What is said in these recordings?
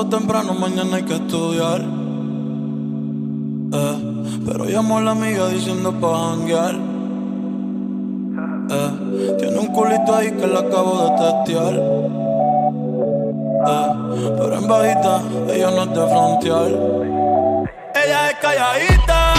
temprano, mañana hay que estudiar. Eh, pero llamó a la amiga diciendo pa' janguear. Eh, tiene un culito ahí que la acabo de testear. Eh, pero en bajita, ella no es de frontear. Ella es calladita,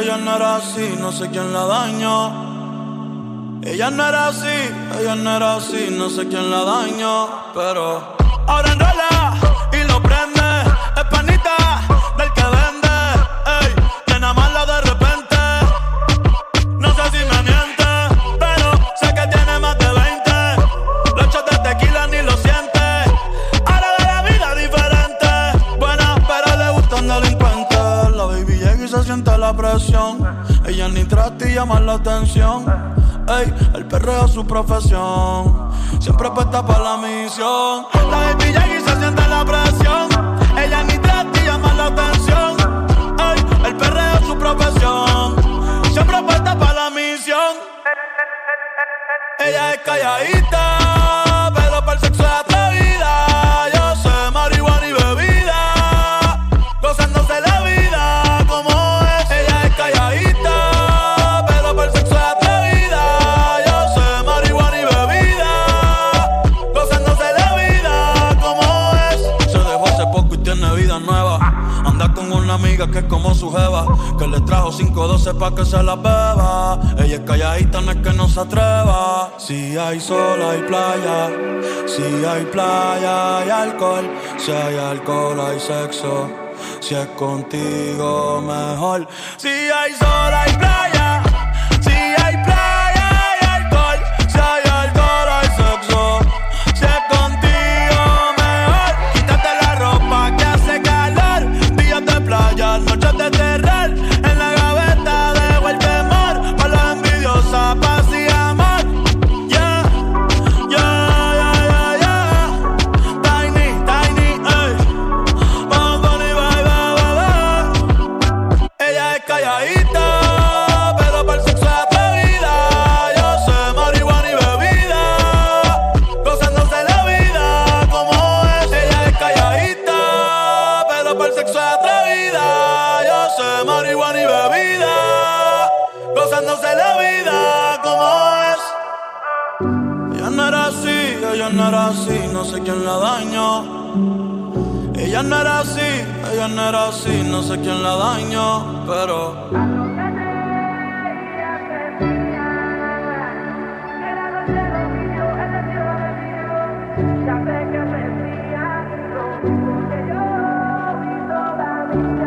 ella no era así, no sé quién la dañó. Ella no era así, ella no era así, no sé quién la dañó, pero ahora enrola y lo prende, ella ni trata y llama la atención. Ey, el perreo es su profesión. Siempre puesta para la misión. La baby y se siente la presión. Ella ni trata y llama la atención. Ey, el perreo es su profesión. Siempre puesta para la misión. Ella es calladita, amiga que es como su jeva, que le trajo 512 pa' que se la beba. Ella es calladita, no es que no se atreva. Si hay sol, hay playa. Si hay playa, hay alcohol. Si hay alcohol, hay sexo. Si es contigo, mejor. Si hay sol, hay playa. marihuana y bebida, gozándose la vida como es. Ella no era así, ella no era así, no sé quién la dañó. Ella no era así, ella no era así, no sé quién la dañó, pero. Que me fía, lo que yo todavía.